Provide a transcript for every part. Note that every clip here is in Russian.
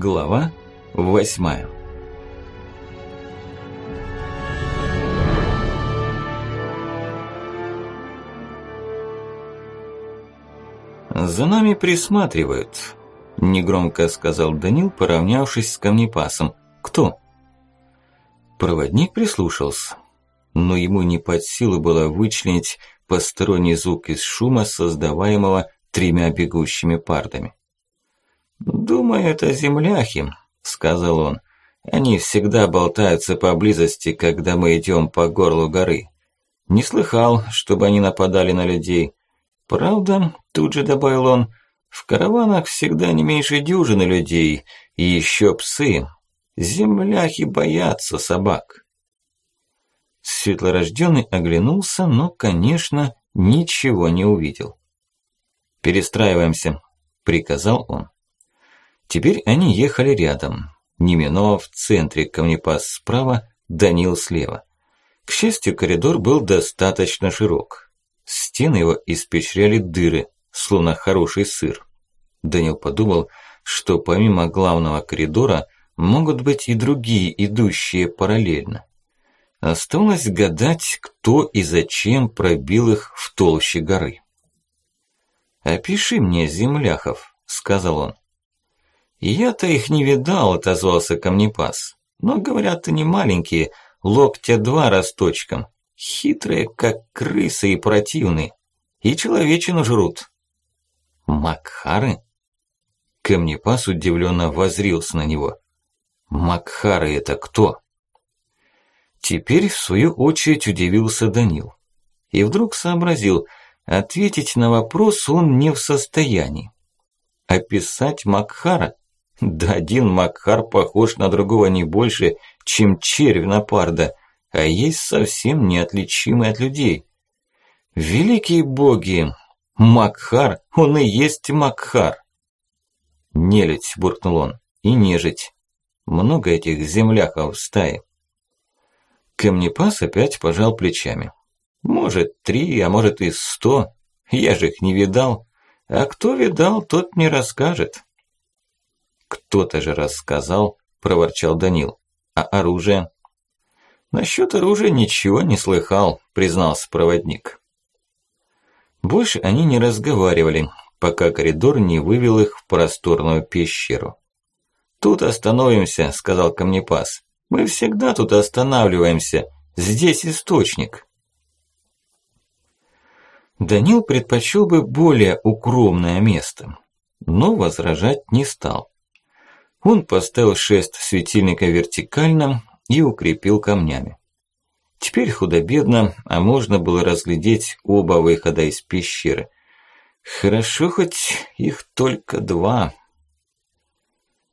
Глава восьмая «За нами присматривают», – негромко сказал Данил, поравнявшись с камнепасом. «Кто?» Проводник прислушался, но ему не под силу было вычленить посторонний звук из шума, создаваемого тремя бегущими пардами. «Думаю, это земляхи», – сказал он. «Они всегда болтаются поблизости, когда мы идем по горлу горы. Не слыхал, чтобы они нападали на людей. Правда, тут же добавил он, в караванах всегда не меньше дюжины людей, и еще псы. Земляхи боятся собак». Светлорожденный оглянулся, но, конечно, ничего не увидел. «Перестраиваемся», – приказал он. Теперь они ехали рядом. Немино в центре, камнепас справа, Данил слева. К счастью, коридор был достаточно широк. Стены его испещряли дыры, словно хороший сыр. Данил подумал, что помимо главного коридора могут быть и другие, идущие параллельно. Осталось гадать, кто и зачем пробил их в толще горы. «Опиши мне земляхов», – сказал он. «Я-то их не видал», – отозвался камнепас. «Но, говорят, они маленькие, локтя два росточком, хитрые, как крысы и противные, и человечину жрут». «Макхары?» Камнепас удивленно возрился на него. «Макхары это кто?» Теперь, в свою очередь, удивился Данил. И вдруг сообразил, ответить на вопрос он не в состоянии. Описать Макхара? Да один Макар похож на другого не больше, чем червь на парда, а есть совсем неотличимый от людей. Великие боги! Макхар, он и есть Макхар. Нелядь, буркнул он, и нежить. Много этих земляхов в стае. Камнепас опять пожал плечами. Может, три, а может и сто. Я же их не видал. А кто видал, тот не расскажет. «Кто-то же рассказал», – проворчал Данил. «А оружие?» «Насчёт оружия ничего не слыхал», – признался проводник. Больше они не разговаривали, пока коридор не вывел их в просторную пещеру. «Тут остановимся», – сказал камнепас. «Мы всегда тут останавливаемся. Здесь источник». Данил предпочел бы более укромное место, но возражать не стал. Он поставил шест светильника вертикально и укрепил камнями. Теперь худо-бедно, а можно было разглядеть оба выхода из пещеры. Хорошо, хоть их только два.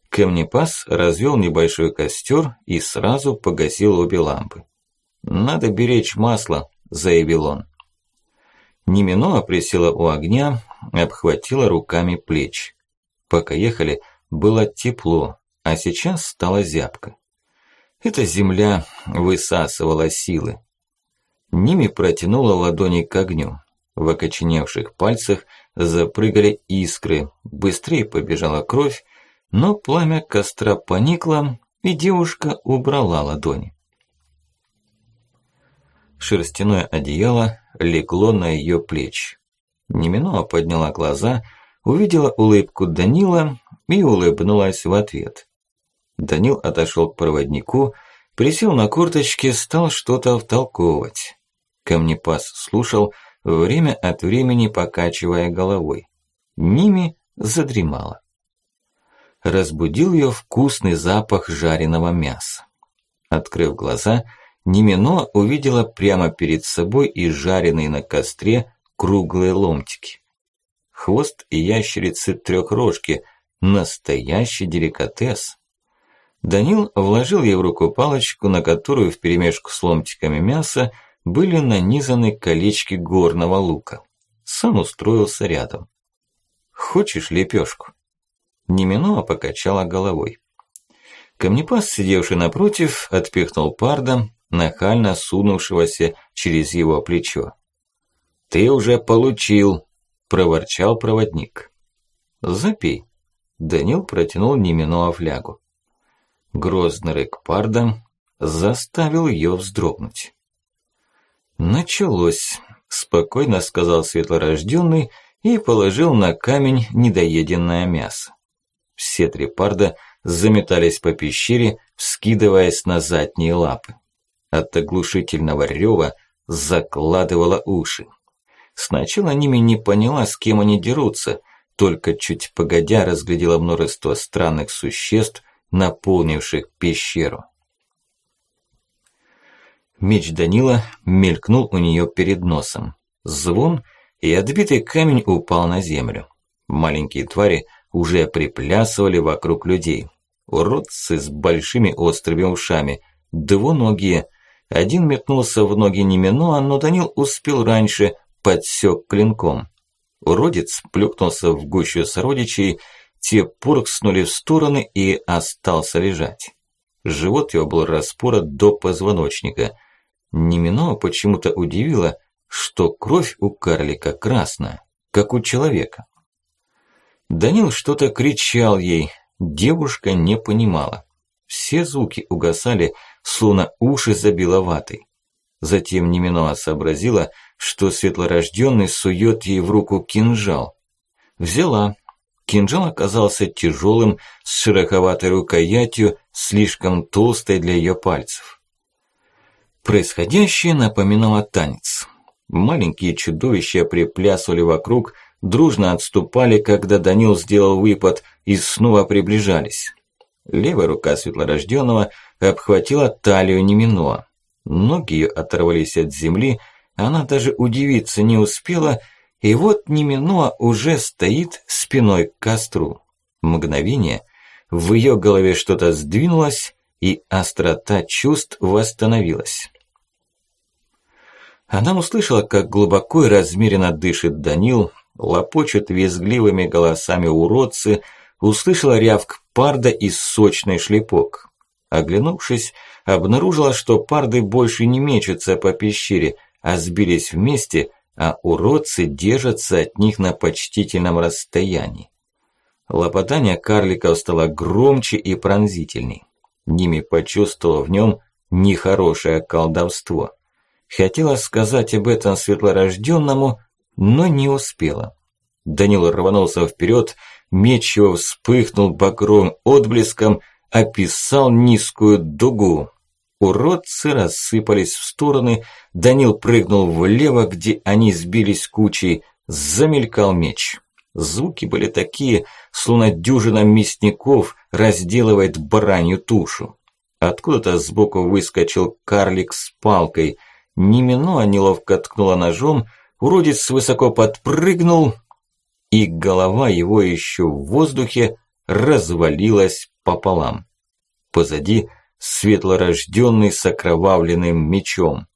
Камнепас развел небольшой костер и сразу погасил обе лампы. «Надо беречь масло», – заявил он. Неминоа присела у огня, обхватила руками плечи. Пока ехали – было тепло, а сейчас стало зябко. Эта земля высасывала силы. Ними протянула ладони к огню. В окоченевших пальцах запрыгали искры, быстрее побежала кровь, но пламя костра поникло, и девушка убрала ладони. Шерстяное одеяло легло на ее плечи. Неминуа подняла глаза, увидела улыбку Данила и улыбнулась в ответ. Данил отошел к проводнику, присел на корточки, стал что-то втолковывать. Камнепас слушал, время от времени покачивая головой. Ними задремала. Разбудил ее вкусный запах жареного мяса. Открыв глаза, Немино увидела прямо перед собой и жареные на костре круглые ломтики. Хвост и ящерицы трехрожки – Настоящий деликатес. Данил вложил ей в руку палочку, на которую вперемешку с ломтиками мяса были нанизаны колечки горного лука. Сам устроился рядом. «Хочешь лепешку?» Неминоа покачала головой. Камнепас, сидевший напротив, отпихнул парда, нахально сунувшегося через его плечо. «Ты уже получил!» – проворчал проводник. «Запей!» Данил протянул Ниминоа флягу. Грозный рык парда заставил ее вздрогнуть. «Началось», – спокойно сказал светлорожденный и положил на камень недоеденное мясо. Все три парда заметались по пещере, вскидываясь на задние лапы. От оглушительного рёва закладывало уши. Сначала Ними не поняла, с кем они дерутся, только чуть погодя разглядела множество странных существ, наполнивших пещеру. Меч Данила мелькнул у нее перед носом. Звон, и отбитый камень упал на землю. Маленькие твари уже приплясывали вокруг людей. Уродцы с большими острыми ушами, двуногие. Один метнулся в ноги Неминоа, но Данил успел раньше, подсек клинком. Уродец плюхнулся в гущу сородичей, те пуркснули в стороны и остался лежать. Живот его был распорот до позвоночника – Немино почему-то удивило, что кровь у карлика красная, как у человека. Данил что-то кричал ей, девушка не понимала. Все звуки угасали, словно уши забило ватой. Затем Немино сообразила, что светлорожденный сует ей в руку кинжал. Взяла. Кинжал оказался тяжелым, с широковатой рукоятью, слишком толстой для ее пальцев. Происходящее напоминало танец. Маленькие чудовища приплясывали вокруг, дружно отступали, когда Данил сделал выпад и снова приближались. Левая рука светлорожденного обхватила талию Неминоа. Ноги ее оторвались от земли, она даже удивиться не успела, и вот Неминоа уже стоит спиной к костру. Мгновение, в ее голове что-то сдвинулось, и острота чувств восстановилась. Она услышала, как глубоко и размеренно дышит Данил, лопочут визгливыми голосами уродцы, услышала рявк парда и сочный шлепок. Оглянувшись, обнаружила, что парды больше не мечутся по пещере, а сбились вместе, а уродцы держатся от них на почтительном расстоянии. Лопотание карликов стало громче и пронзительней. Ними почувствовала в нем нехорошее колдовство. Хотела сказать об этом светлорожденному, но не успела. Данил рванулся вперед, меч его вспыхнул багровым отблеском, описал низкую дугу. Уродцы рассыпались в стороны, Данил прыгнул влево, где они сбились кучей, замелькал меч. Звуки были такие, словно дюжина мясников разделывает баранью тушу. Откуда-то сбоку выскочил карлик с палкой – Немино неловко ткнула ножом, уродец высоко подпрыгнул, и голова его еще в воздухе развалилась пополам. Позади светлорожденный с окровавленным мечом.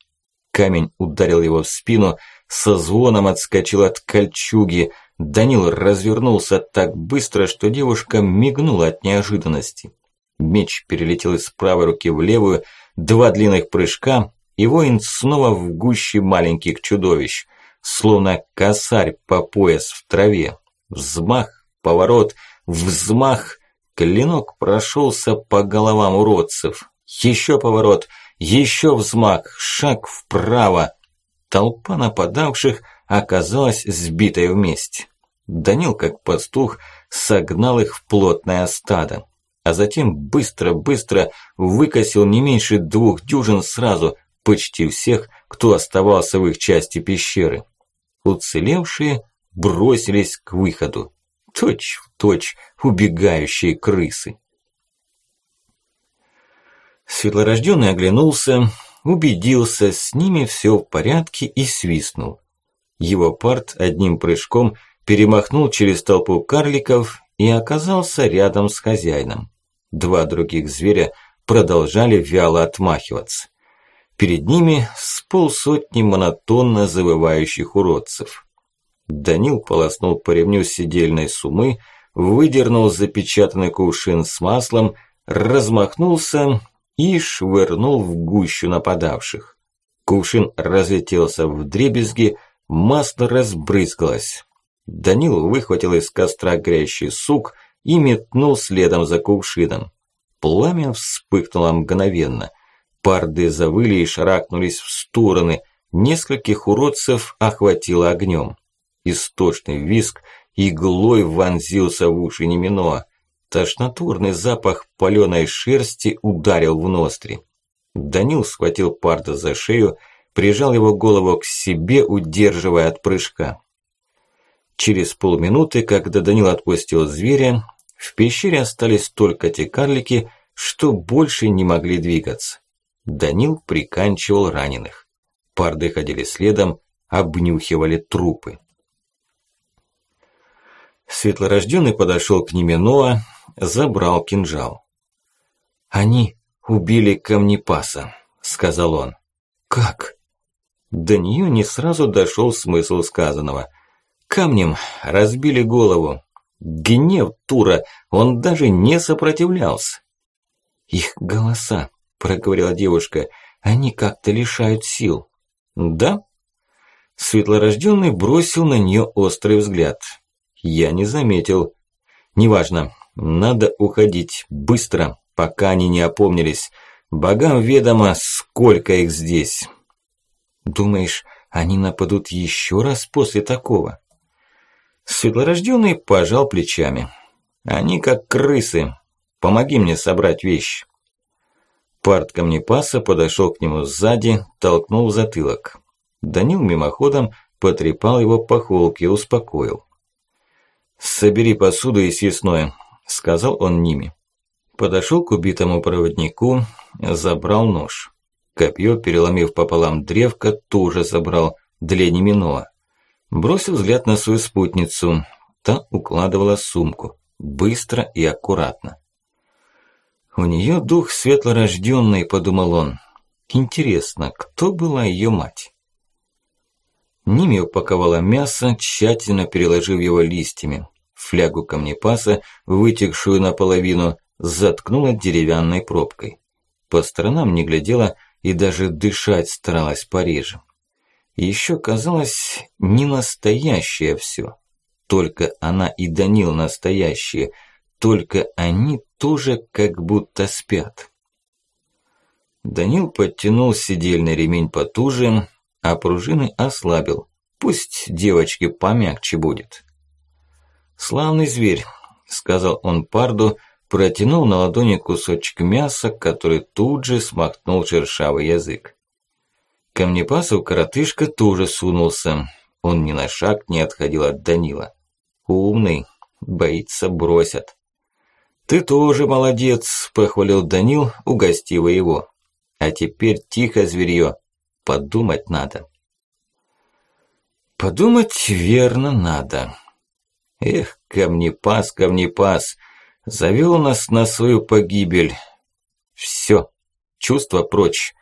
Камень ударил его в спину, со звоном отскочил от кольчуги. Данил развернулся так быстро, что девушка мигнула от неожиданности. Меч перелетел из правой руки в левую, два длинных прыжка, и воин снова в гуще маленьких чудовищ, словно косарь по пояс в траве. Взмах, поворот, взмах, клинок прошелся по головам уродцев. Еще поворот, еще взмах, шаг вправо. Толпа нападавших оказалась сбитой вместе. Данил, как пастух, согнал их в плотное стадо, а затем быстро-быстро выкосил не меньше двух дюжин сразу, почти всех, кто оставался в их части пещеры. Уцелевшие бросились к выходу. Точь в точь убегающие крысы. Светлорожденный оглянулся, убедился, с ними все в порядке и свистнул. Его парт одним прыжком перемахнул через толпу карликов и оказался рядом с хозяином. Два других зверя продолжали вяло отмахиваться. Перед ними с полсотни монотонно завывающих уродцев. Данил полоснул по ремню сидельной сумы, выдернул запечатанный кувшин с маслом, размахнулся и швырнул в гущу нападавших. Кувшин разлетелся в дребезги, масло разбрызгалось. Данил выхватил из костра горящий сук и метнул следом за кувшином. Пламя вспыхнуло мгновенно. Парды завыли и шарахнулись в стороны. Нескольких уродцев охватило огнем. Истошный виск иглой вонзился в уши Неминоа. Тошнотворный запах паленой шерсти ударил в ноздри. Данил схватил Парда за шею, прижал его голову к себе, удерживая от прыжка. Через полминуты, когда Данил отпустил зверя, в пещере остались только те карлики, что больше не могли двигаться. Данил приканчивал раненых. Парды ходили следом, обнюхивали трупы. Светлорожденный подошел к Неминоа, забрал кинжал. «Они убили камнепаса», – сказал он. «Как?» До нее не сразу дошел смысл сказанного. Камнем разбили голову. Гнев Тура, он даже не сопротивлялся. «Их голоса», – проговорила девушка, – «они как-то лишают сил». «Да?» Светлорожденный бросил на нее острый взгляд. Я не заметил. Неважно, надо уходить быстро, пока они не опомнились. Богам ведомо, сколько их здесь. Думаешь, они нападут еще раз после такого? Светлорожденный пожал плечами. Они как крысы. Помоги мне собрать вещи. Парт камнепаса подошел к нему сзади, толкнул затылок. Данил мимоходом потрепал его по холке успокоил. «Собери посуду и съестное», – сказал он Ними. Подошел к убитому проводнику, забрал нож. Копье, переломив пополам древко, тоже забрал для Неминоа. Бросил взгляд на свою спутницу. Та укладывала сумку. Быстро и аккуратно. «У нее дух светлорожденный», – подумал он. «Интересно, кто была ее мать?» Ними упаковала мясо, тщательно переложив его листьями. Флягу камнепаса, вытекшую наполовину, заткнула деревянной пробкой. По сторонам не глядела и даже дышать старалась пореже. Еще казалось не настоящее все. Только она и Данил настоящие, только они тоже как будто спят. Данил подтянул сидельный ремень потуже, а пружины ослабил. Пусть девочке помягче будет. «Славный зверь», – сказал он Парду, протянул на ладони кусочек мяса, который тут же смахнул шершавый язык. Камнепасов коротышка тоже сунулся. Он ни на шаг не отходил от Данила. Умный, боится бросят. «Ты тоже молодец», – похвалил Данил, угостив его. «А теперь тихо, зверье, подумать надо». Подумать верно надо. Эх, камнепас, камнепас, завел нас на свою погибель. Все, чувства прочь.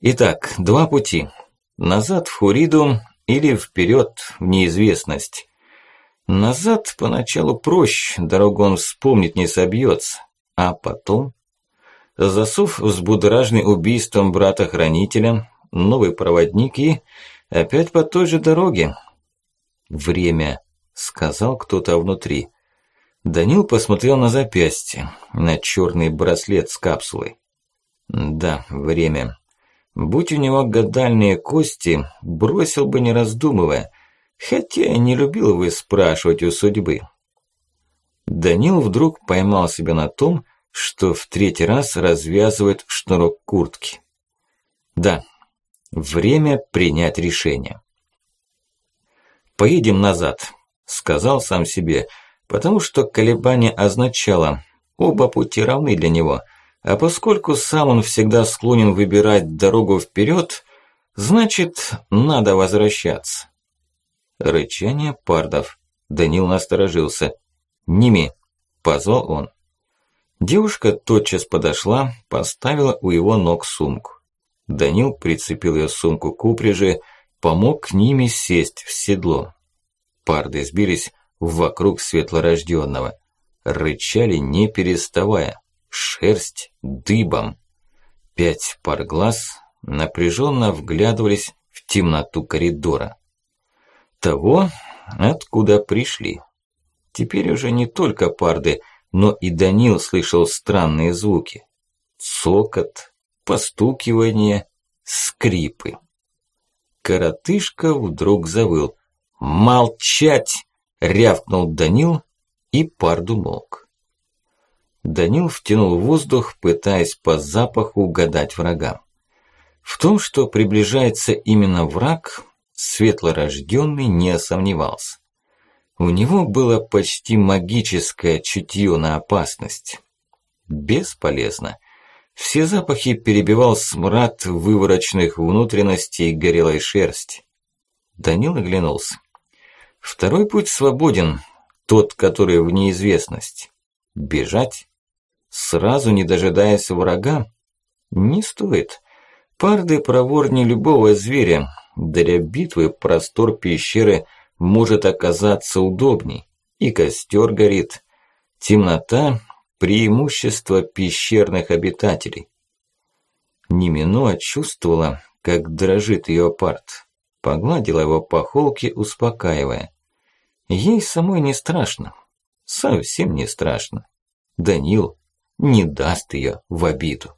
Итак, два пути. Назад в Хуриду или вперед в неизвестность. Назад поначалу проще, дорогу он вспомнить не собьется. А потом... Засув взбудражный убийством брата-хранителя, новый проводник и Опять по той же дороге. Время, сказал кто-то внутри. Данил посмотрел на запястье, на черный браслет с капсулой. Да, время. Будь у него гадальные кости, бросил бы не раздумывая, хотя и не любил бы спрашивать у судьбы. Данил вдруг поймал себя на том, что в третий раз развязывает шнурок куртки. Да, Время принять решение. «Поедем назад», – сказал сам себе, потому что колебание означало, оба пути равны для него, а поскольку сам он всегда склонен выбирать дорогу вперед, значит, надо возвращаться. Рычание пардов. Данил насторожился. «Ними», – позвал он. Девушка тотчас подошла, поставила у его ног сумку. Данил прицепил ее сумку к упряжи, помог к ними сесть в седло. Парды сбились вокруг светлорожденного, рычали не переставая, шерсть дыбом. Пять пар глаз напряженно вглядывались в темноту коридора. Того, откуда пришли. Теперь уже не только парды, но и Данил слышал странные звуки. Цокот, постукивание, скрипы. Коротышка вдруг завыл. «Молчать!» – рявкнул Данил, и парду молк. Данил втянул воздух, пытаясь по запаху угадать врага. В том, что приближается именно враг, светлорожденный не сомневался. У него было почти магическое чутье на опасность. Бесполезно. Все запахи перебивал смрад выворочных внутренностей горелой шерсти. Данил оглянулся. Второй путь свободен, тот, который в неизвестность. Бежать? Сразу не дожидаясь врага? Не стоит. Парды проворнее любого зверя. Для битвы простор пещеры может оказаться удобней. И костер горит. Темнота – преимущество пещерных обитателей. Немино чувствовала, как дрожит ее парт. Погладила его по холке, успокаивая. Ей самой не страшно. Совсем не страшно. Данил не даст ее в обиду.